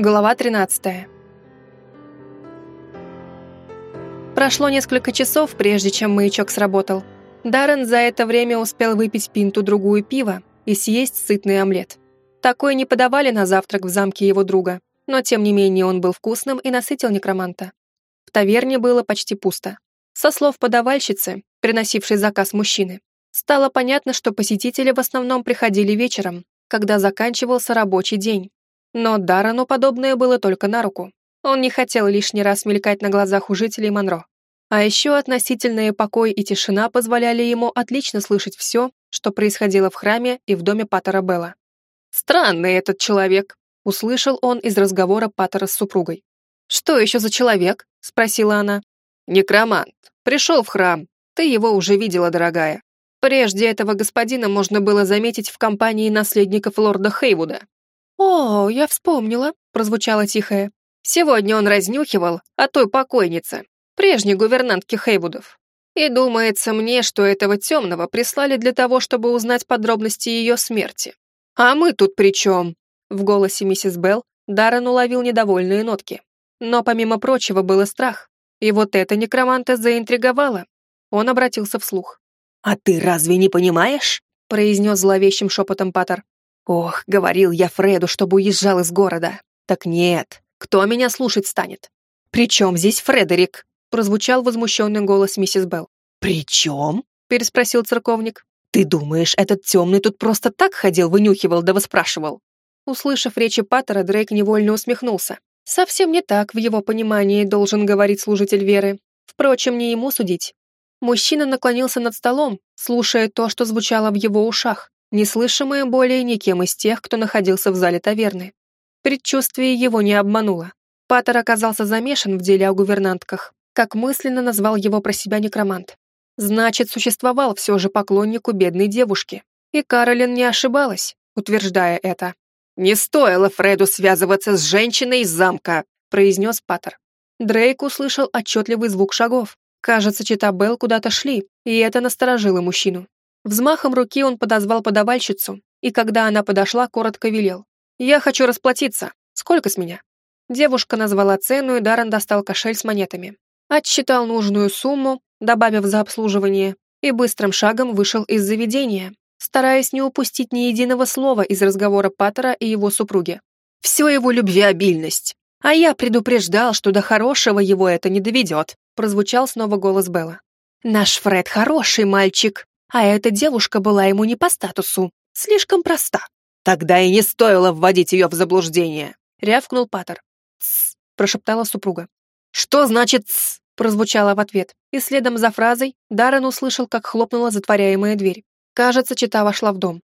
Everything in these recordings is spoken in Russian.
Глава 13. Прошло несколько часов, прежде чем маячок сработал. Даррен за это время успел выпить пинту-другую пива и съесть сытный омлет. Такой не подавали на завтрак в замке его друга, но тем не менее он был вкусным и насытил некроманта. В таверне было почти пусто. Со слов подавальщицы, приносившей заказ мужчины, стало понятно, что посетители в основном приходили вечером, когда заканчивался рабочий день, но Дарану подобное было только на руку. Он не хотел лишний раз мелькать на глазах у жителей Монро. А еще относительные покой и тишина позволяли ему отлично слышать все, что происходило в храме и в доме Паттера Белла. «Странный этот человек», — услышал он из разговора Паттера с супругой. «Что еще за человек?» — спросила она. «Некромант. Пришел в храм. Ты его уже видела, дорогая. Прежде этого господина можно было заметить в компании наследников лорда Хейвуда. «О, я вспомнила», — прозвучало тихое. «Сегодня он разнюхивал о той покойнице, прежней гувернантке Хейвудов. И думается мне, что этого темного прислали для того, чтобы узнать подробности ее смерти. А мы тут при чем?» В голосе миссис Белл Даррен уловил недовольные нотки. Но помимо прочего был и страх. И вот это некроманта заинтриговало. Он обратился вслух. «А ты разве не понимаешь?» произнес зловещим шепотом Паттер. Ох, говорил я Фреду, чтобы уезжал из города. Так нет, кто меня слушать станет? Причем здесь Фредерик? Прозвучал возмущенный голос миссис Белл. Причем? Переспросил церковник. Ты думаешь, этот темный тут просто так ходил, вынюхивал да выспрашивал? Услышав речи Паттера, Дрейк невольно усмехнулся. Совсем не так в его понимании должен говорить служитель веры. Впрочем, не ему судить. Мужчина наклонился над столом, слушая то, что звучало в его ушах неслышимое более никем из тех, кто находился в зале таверны. Предчувствие его не обмануло. Паттер оказался замешан в деле о гувернантках, как мысленно назвал его про себя некромант. Значит, существовал все же поклонник у бедной девушки. И Каролин не ошибалась, утверждая это. «Не стоило Фреду связываться с женщиной из замка», произнес Паттер. Дрейк услышал отчетливый звук шагов. Кажется, Чита Белл куда-то шли, и это насторожило мужчину. Взмахом руки он подозвал подавальщицу, и когда она подошла, коротко велел. «Я хочу расплатиться. Сколько с меня?» Девушка назвала цену, и Даррен достал кошель с монетами. Отсчитал нужную сумму, добавив за обслуживание, и быстрым шагом вышел из заведения, стараясь не упустить ни единого слова из разговора Паттера и его супруги. «Все его любвеобильность. А я предупреждал, что до хорошего его это не доведет», прозвучал снова голос Белла. «Наш Фред хороший мальчик, а эта девушка была ему не по статусу, слишком проста. Тогда и не стоило вводить ее в заблуждение, рявкнул Паттер. «Тсс», прошептала супруга. «Что значит «тсс»?» прозвучало в ответ, и следом за фразой Даррен услышал, как хлопнула затворяемая дверь. Кажется, чита вошла в дом.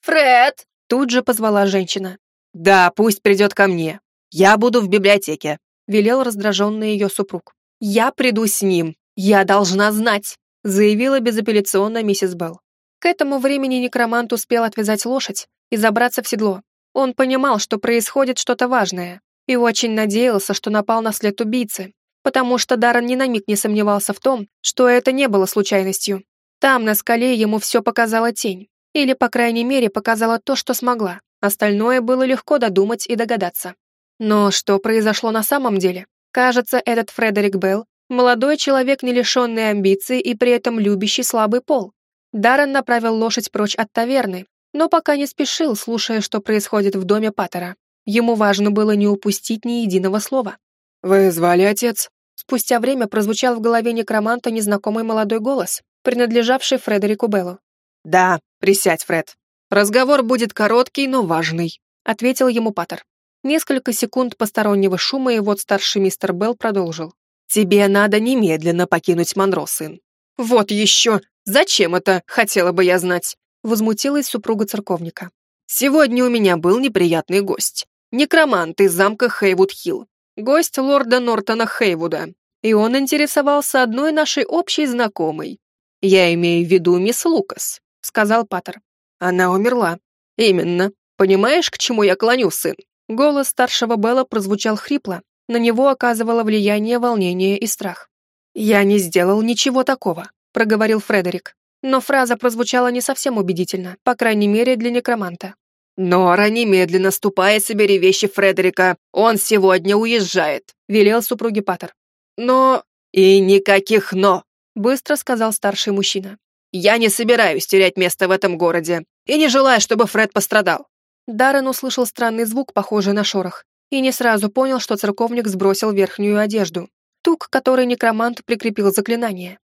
«Фред!» Тут же позвала женщина. «Да, пусть придет ко мне. Я буду в библиотеке», велел раздраженный ее супруг. «Я приду с ним. Я должна знать заявила безапелляционно миссис Белл. К этому времени некромант успел отвязать лошадь и забраться в седло. Он понимал, что происходит что-то важное, и очень надеялся, что напал на след убийцы, потому что Даррен ни на миг не сомневался в том, что это не было случайностью. Там, на скале, ему все показала тень, или, по крайней мере, показала то, что смогла. Остальное было легко додумать и догадаться. Но что произошло на самом деле? Кажется, этот Фредерик Белл Молодой человек, не лишенный амбиций и при этом любящий слабый пол. Даррен направил лошадь прочь от таверны, но пока не спешил, слушая, что происходит в доме Паттера. Ему важно было не упустить ни единого слова. «Вы звали отец?» Спустя время прозвучал в голове некроманта незнакомый молодой голос, принадлежавший Фредерику Беллу. «Да, присядь, Фред. Разговор будет короткий, но важный», — ответил ему Паттер. Несколько секунд постороннего шума, и вот старший мистер Белл продолжил. Тебе надо немедленно покинуть Монро, сын. Вот еще! Зачем это, хотела бы я знать? Возмутилась супруга церковника. Сегодня у меня был неприятный гость. Некромант из замка Хейвуд-Хилл. Гость лорда Нортона Хейвуда. И он интересовался одной нашей общей знакомой. Я имею в виду мисс Лукас, сказал Паттер. Она умерла. Именно. Понимаешь, к чему я клоню, сын? Голос старшего Белла прозвучал хрипло, на него оказывало влияние волнение и страх. «Я не сделал ничего такого», — проговорил Фредерик. Но фраза прозвучала не совсем убедительно, по крайней мере, для некроманта. «Нора, немедленно ступай и собери вещи Фредерика. Он сегодня уезжает», — велел супруги Паттер. «Но...» «И никаких «но», — быстро сказал старший мужчина. «Я не собираюсь терять место в этом городе и не желаю, чтобы Фред пострадал». Даррен услышал странный звук, похожий на шорох, и не сразу понял, что церковник сбросил верхнюю одежду, ту, к которой некромант прикрепил заклинание.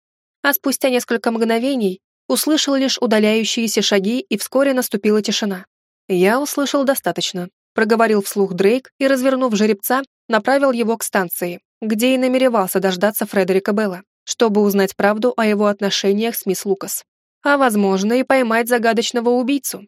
А спустя несколько мгновений услышал лишь удаляющиеся шаги, и вскоре наступила тишина. «Я услышал достаточно», — проговорил вслух Дрейк и, развернув жеребца, направил его к станции, где и намеревался дождаться Фредерика Белла, чтобы узнать правду о его отношениях с мисс Лукас. А, возможно, и поймать загадочного убийцу.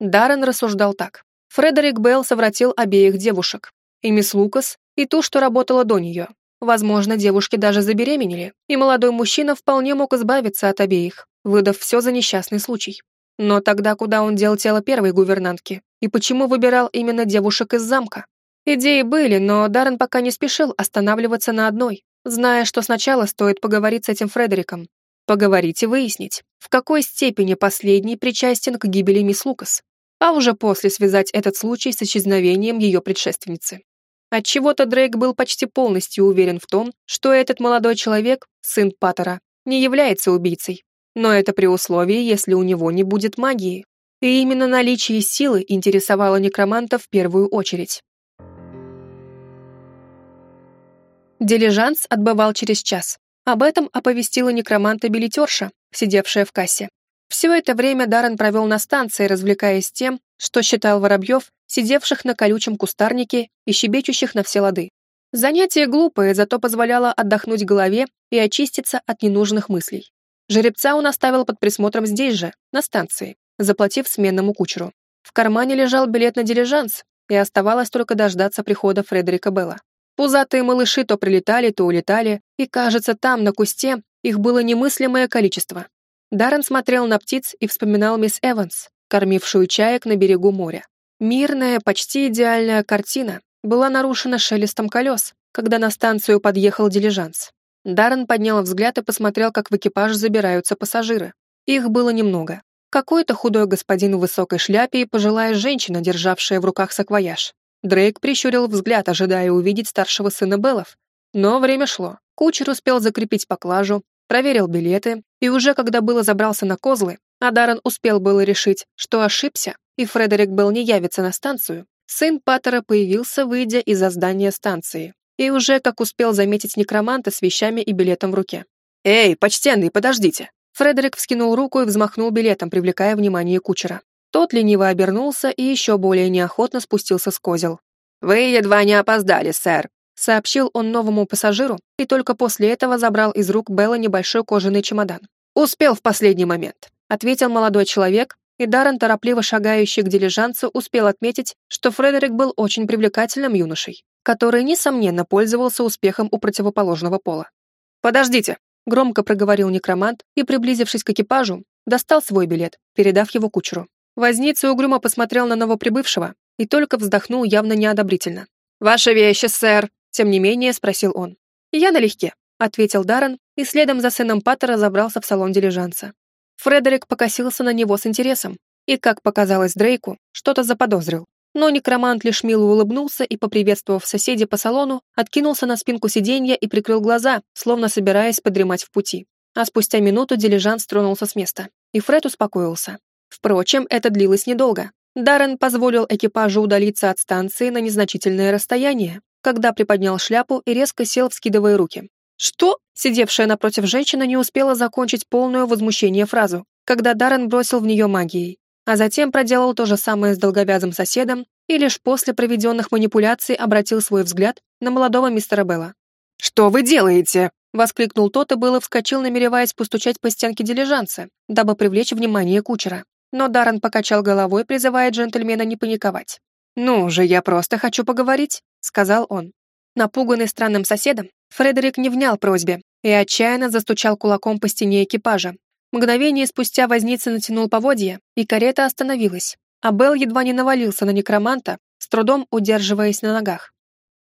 Даррен рассуждал так. Фредерик Белл совратил обеих девушек, и мисс Лукас, и ту, что работала до нее. Возможно, девушки даже забеременели, и молодой мужчина вполне мог избавиться от обеих, выдав все за несчастный случай. Но тогда куда он дел тело первой гувернантки? И почему выбирал именно девушек из замка? Идеи были, но Даррен пока не спешил останавливаться на одной, зная, что сначала стоит поговорить с этим Фредериком. Поговорить и выяснить, в какой степени последний причастен к гибели мисс Лукас, а уже после связать этот случай с исчезновением ее предшественницы. Отчего-то Дрейк был почти полностью уверен в том, что этот молодой человек, сын Паттера, не является убийцей. Но это при условии, если у него не будет магии. И именно наличие силы интересовало некроманта в первую очередь. Дилижанс отбывал через час. Об этом оповестила некроманта-билетерша, сидевшая в кассе. Все это время Даррен провел на станции, развлекаясь тем, что считал воробьев, сидевших на колючем кустарнике и щебечущих на все лады. Занятие глупое, зато позволяло отдохнуть голове и очиститься от ненужных мыслей. Жеребца он оставил под присмотром здесь же, на станции, заплатив сменному кучеру. В кармане лежал билет на дилижанс, и оставалось только дождаться прихода Фредерика Белла. Пузатые малыши то прилетали, то улетали, и, кажется, там, на кусте, их было немыслимое количество. Даррен смотрел на птиц и вспоминал мисс Эванс, кормившую чаек на берегу моря. Мирная, почти идеальная картина была нарушена шелестом колес, когда на станцию подъехал дилижанс. Даррен поднял взгляд и посмотрел, как в экипаж забираются пассажиры. Их было немного. Какой-то худой господин в высокой шляпе и пожилая женщина, державшая в руках саквояж. Дрейк прищурил взгляд, ожидая увидеть старшего сына Беллов. Но время шло. Кучер успел закрепить поклажу, проверил билеты, и уже когда было забрался на козлы, а Даррен успел было решить, что ошибся, и Фредерик Белл не явится на станцию, сын Паттера появился, выйдя из-за здания станции и уже как успел заметить некроманта с вещами и билетом в руке. «Эй, почтенный, подождите!» Фредерик вскинул руку и взмахнул билетом, привлекая внимание кучера. Тот лениво обернулся и еще более неохотно спустился с козел. «Вы едва не опоздали, сэр», — сообщил он новому пассажиру и только после этого забрал из рук Белла небольшой кожаный чемодан. «Успел в последний момент», — ответил молодой человек, и Даррен, торопливо шагающий к дилижансу, успел отметить, что Фредерик был очень привлекательным юношей который, несомненно, пользовался успехом у противоположного пола. «Подождите», — громко проговорил некромант и, приблизившись к экипажу, достал свой билет, передав его кучеру. Возница угрюмо посмотрел на новоприбывшего и только вздохнул явно неодобрительно. «Ваши вещи, сэр!» — тем не менее спросил он. «Я налегке», — ответил Даррен и следом за сыном Паттера забрался в салон дилижанса. Фредерик покосился на него с интересом и, как показалось Дрейку, что-то заподозрил. Но некромант лишь мило улыбнулся и, поприветствовав соседей по салону, откинулся на спинку сиденья и прикрыл глаза, словно собираясь подремать в пути. А спустя минуту дилижанс тронулся с места, и Фред успокоился. Впрочем, это длилось недолго. Даррен позволил экипажу удалиться от станции на незначительное расстояние, когда приподнял шляпу и резко сел, вскидывая руки. «Что?» Сидевшая напротив женщина не успела закончить полное возмущение фразу, когда Даррен бросил в нее магией а затем проделал то же самое с долговязым соседом и лишь после проведенных манипуляций обратил свой взгляд на молодого мистера Белла. «Что вы делаете?» — воскликнул тот и было вскочил, намереваясь постучать по стенке дилижанса, дабы привлечь внимание кучера. Но Даррен покачал головой, призывая джентльмена не паниковать. «Ну же, я просто хочу поговорить», — сказал он. Напуганный странным соседом, Фредерик не внял просьбе и отчаянно застучал кулаком по стене экипажа, Мгновение спустя возница натянул поводья, и карета остановилась, а Белл едва не навалился на некроманта, с трудом удерживаясь на ногах.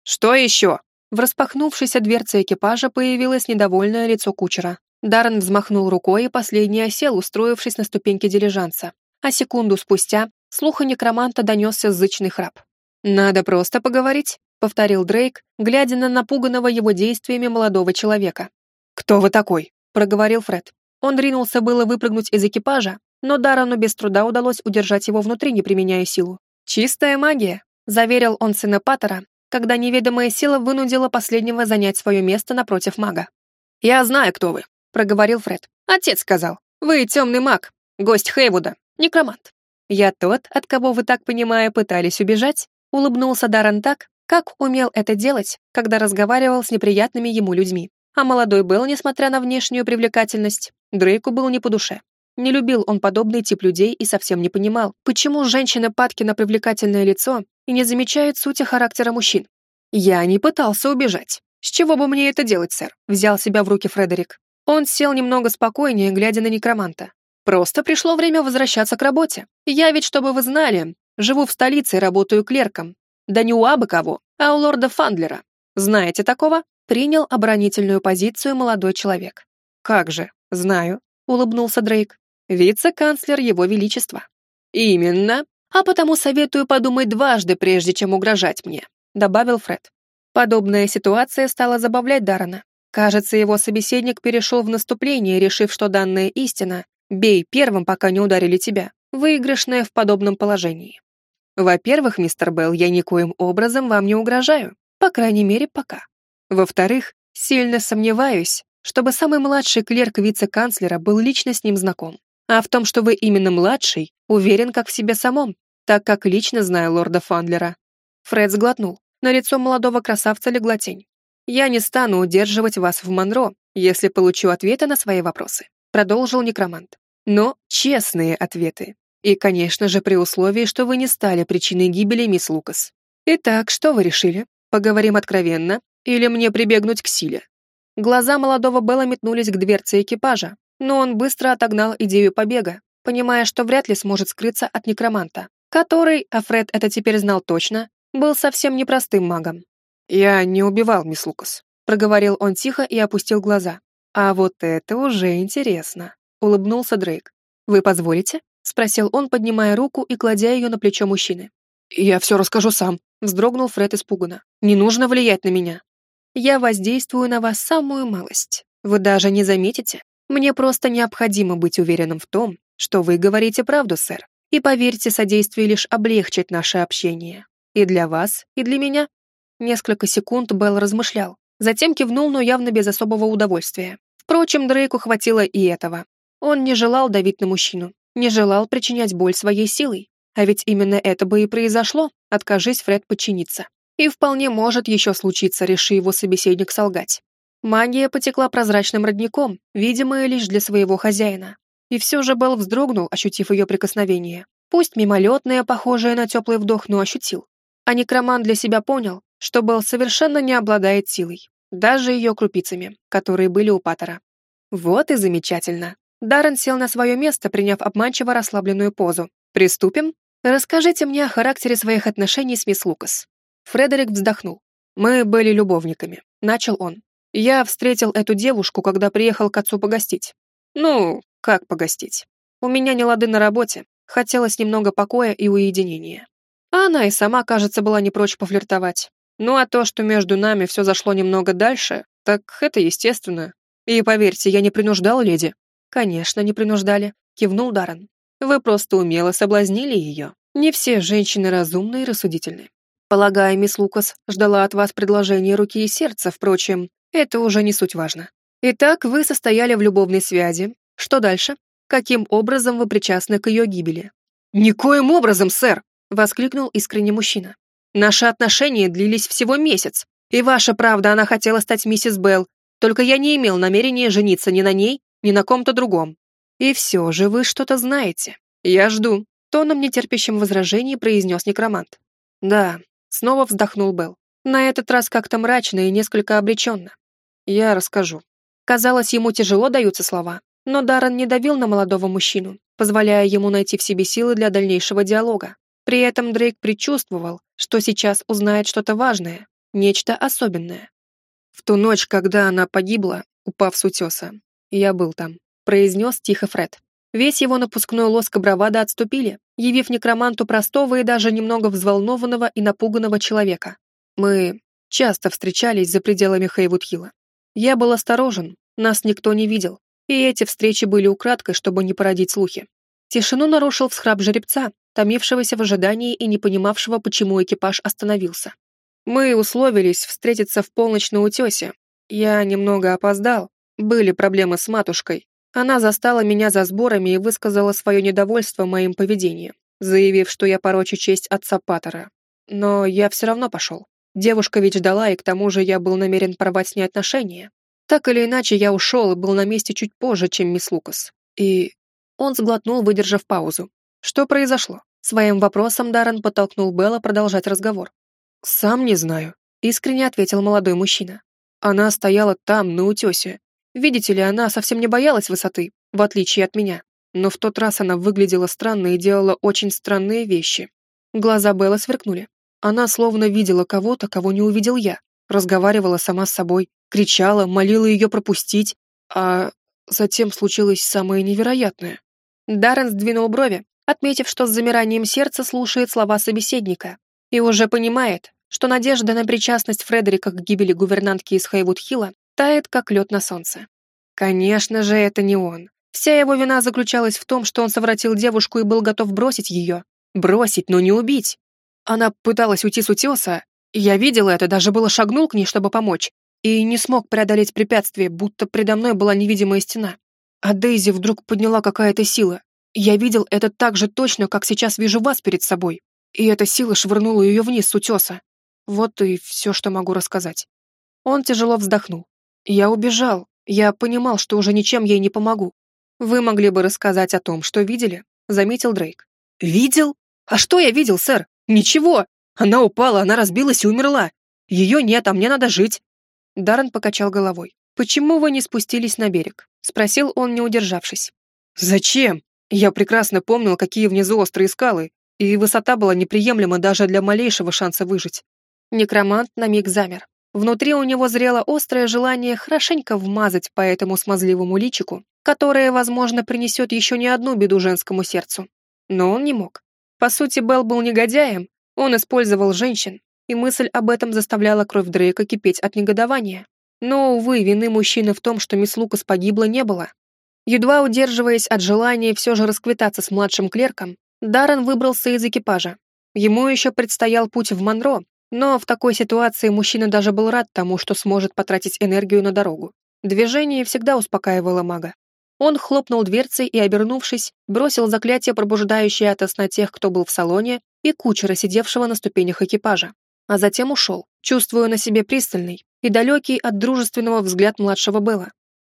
«Что еще?» В распахнувшейся дверце экипажа появилось недовольное лицо кучера. Даррен взмахнул рукой, и последний осел, устроившись на ступеньке дилижанса. А секунду спустя слуха некроманта донесся зычный храп. «Надо просто поговорить», — повторил Дрейк, глядя на напуганного его действиями молодого человека. «Кто вы такой?» — проговорил Фред. Он ринулся было выпрыгнуть из экипажа, но Дарану без труда удалось удержать его внутри, не применяя силу. «Чистая магия», — заверил он сына Паттера, когда неведомая сила вынудила последнего занять свое место напротив мага. «Я знаю, кто вы», — проговорил Фред. «Отец сказал. Вы темный маг, гость Хейвуда, некромант». «Я тот, от кого вы, так понимая, пытались убежать?» — улыбнулся Даррен так, как умел это делать, когда разговаривал с неприятными ему людьми. А молодой Белл, несмотря на внешнюю привлекательность, Дрейку был не по душе. Не любил он подобный тип людей и совсем не понимал, почему женщины падки на привлекательное лицо и не замечают сути характера мужчин. «Я не пытался убежать. С чего бы мне это делать, сэр?» Взял себя в руки Фредерик. Он сел немного спокойнее, глядя на некроманта. «Просто пришло время возвращаться к работе. Я ведь, чтобы вы знали, живу в столице и работаю клерком. Да не у абы кого, а у лорда Фандлера. Знаете такого?» Принял оборонительную позицию молодой человек. «Как же, знаю», — улыбнулся Дрейк. «Вице-канцлер Его Величества». «Именно. А потому советую подумать дважды, прежде чем угрожать мне», — добавил Фред. Подобная ситуация стала забавлять Дарана. Кажется, его собеседник перешел в наступление, решив, что данная истина «бей первым, пока не ударили тебя», выигрышная в подобном положении. Во-первых, мистер Белл, я никоим образом вам не угрожаю, по крайней мере, пока. Во-вторых, сильно сомневаюсь, чтобы самый младший клерк вице-канцлера был лично с ним знаком. А в том, что вы именно младший, уверен как в себе самом, так как лично знаю лорда Фандлера. Фред сглотнул. На лицо молодого красавца легла тень. «Я не стану удерживать вас в Монро, если получу ответы на свои вопросы», продолжил некромант. «Но честные ответы. И, конечно же, при условии, что вы не стали причиной гибели мисс Лукас. Итак, что вы решили? Поговорим откровенно или мне прибегнуть к силе?» Глаза молодого Белла метнулись к дверце экипажа, но он быстро отогнал идею побега, понимая, что вряд ли сможет скрыться от некроманта, который, а Фред это теперь знал точно, был совсем непростым магом. «Я не убивал, мисс Лукас», — проговорил он тихо и опустил глаза. «А вот это уже интересно», — улыбнулся Дрейк. «Вы позволите?» — спросил он, поднимая руку и кладя ее на плечо мужчины. «Я все расскажу сам», — вздрогнул Фред испуганно. «Не нужно влиять на меня я воздействую на вас самую малость. Вы даже не заметите. Мне просто необходимо быть уверенным в том, что вы говорите правду, сэр. И поверьте, содействие лишь облегчит наше общение. И для вас, и для меня. Несколько секунд Белл размышлял, затем кивнул, но явно без особого удовольствия. Впрочем, Дрейку хватило и этого. Он не желал давить на мужчину, не желал причинять боль своей силой. А ведь именно это бы и произошло, откажись Фред подчиниться. И вполне может еще случиться, реши его собеседник солгать. Магия потекла прозрачным родником, видимая лишь для своего хозяина. И все же Белл вздрогнул, ощутив ее прикосновение. Пусть мимолетное, похожее на теплый вдох, но ощутил. А некроман для себя понял, что Белл совершенно не обладает силой, даже ее крупицами, которые были у Паттера. Вот и замечательно. Даррен сел на свое место, приняв обманчиво расслабленную позу. «Приступим? Расскажите мне о характере своих отношений с мисс Лукас. Фредерик вздохнул. «Мы были любовниками», — начал он. «Я встретил эту девушку, когда приехал к отцу погостить. Ну, как погостить? У меня не лады на работе, хотелось немного покоя и уединения. А она и сама, кажется, была не прочь пофлиртовать. Ну а то, что между нами все зашло немного дальше, так это естественно. И поверьте, я не принуждал леди». «Конечно, не принуждали», — кивнул Даррен. «Вы просто умело соблазнили ее. Не все женщины разумны и рассудительны. Полагаю, мисс Лукас ждала от вас предложения руки и сердца, впрочем, это уже не суть важно. Итак, вы состояли в любовной связи. Что дальше? Каким образом вы причастны к ее гибели? «Никоим образом, сэр!» — воскликнул искренне мужчина. «Наши отношения длились всего месяц, и ваша правда, она хотела стать миссис Белл, только я не имел намерения жениться ни на ней, ни на ком-то другом. И все же вы что-то знаете. Я жду», — тоном нетерпящим возражений произнес некромант. «Да, Снова вздохнул Белл. На этот раз как-то мрачно и несколько обреченно. Я расскажу. Казалось, ему тяжело даются слова, но Даррен не давил на молодого мужчину, позволяя ему найти в себе силы для дальнейшего диалога. При этом Дрейк предчувствовал, что сейчас узнает что-то важное, нечто особенное. В ту ночь, когда она погибла, упав с утеса, я был там, произнес тихо Фред. Весь его напускной лоск и бравада отступили, явив некроманту простого и даже немного взволнованного и напуганного человека. Мы часто встречались за пределами Хейвудхилла. Я был осторожен, нас никто не видел, и эти встречи были украдкой, чтобы не породить слухи. Тишину нарушил всхрап жеребца, томившегося в ожидании и не понимавшего, почему экипаж остановился. Мы условились встретиться в полночь на утесе. Я немного опоздал, были проблемы с матушкой. Она застала меня за сборами и высказала свое недовольство моим поведением, заявив, что я порочу честь отца Паттера. Но я все равно пошел. Девушка ведь ждала, и к тому же я был намерен порвать с ней отношения. Так или иначе, я ушел и был на месте чуть позже, чем мисс Лукас. И он сглотнул, выдержав паузу. Что произошло? Своим вопросом Даррен подтолкнул Белла продолжать разговор. «Сам не знаю», — искренне ответил молодой мужчина. «Она стояла там, на утесе. Видите ли, она совсем не боялась высоты, в отличие от меня. Но в тот раз она выглядела странно и делала очень странные вещи. Глаза Белла сверкнули. Она словно видела кого-то, кого не увидел я. Разговаривала сама с собой, кричала, молила ее пропустить. А затем случилось самое невероятное. Даррен сдвинул брови, отметив, что с замиранием сердца слушает слова собеседника и уже понимает, что надежда на причастность Фредерика к гибели гувернантки из Хейвуд-Хилла тает, как лед на солнце. Конечно же, это не он. Вся его вина заключалась в том, что он совратил девушку и был готов бросить ее. Бросить, но не убить. Она пыталась уйти с утеса, я видел это, даже было шагнул к ней, чтобы помочь, и не смог преодолеть препятствие, будто предо мной была невидимая стена. А Дейзи вдруг подняла какая-то сила. Я видел это так же точно, как сейчас вижу вас перед собой. И эта сила швырнула ее вниз с утеса. Вот и все, что могу рассказать. Он тяжело вздохнул. Я убежал. Я понимал, что уже ничем ей не помогу. Вы могли бы рассказать о том, что видели, заметил Дрейк. Видел? А что я видел, сэр? Ничего. Она упала, она разбилась и умерла. Ее нет, а мне надо жить. Даррен покачал головой. «Почему вы не спустились на берег?» — спросил он, не удержавшись. «Зачем? Я прекрасно помнил, какие внизу острые скалы, и высота была неприемлема даже для малейшего шанса выжить». Некромант на миг замер. Внутри у него зрело острое желание хорошенько вмазать по этому смазливому личику, которое, возможно, принесет еще не одну беду женскому сердцу. Но он не мог. По сути, Белл был негодяем, он использовал женщин, и мысль об этом заставляла кровь Дрейка кипеть от негодования. Но, увы, вины мужчины в том, что мисс Лукас погибла, не было. Едва удерживаясь от желания все же расквитаться с младшим клерком, Даррен выбрался из экипажа. Ему еще предстоял путь в Монро, но в такой ситуации мужчина даже был рад тому, что сможет потратить энергию на дорогу. Движение всегда успокаивало мага. Он хлопнул дверцей и, обернувшись, бросил заклятие, пробуждающее от сна тех, кто был в салоне, и кучера, сидевшего на ступенях экипажа. А затем ушел, чувствуя на себе пристальный и далекий от дружественного взгляд младшего Белла.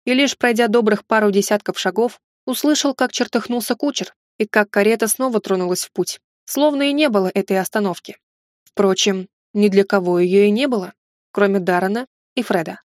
И лишь пройдя добрых пару десятков шагов, услышал, как чертыхнулся кучер и как карета снова тронулась в путь, словно и не было этой остановки. Впрочем, ни для кого ее и не было, кроме Даррена и Фреда.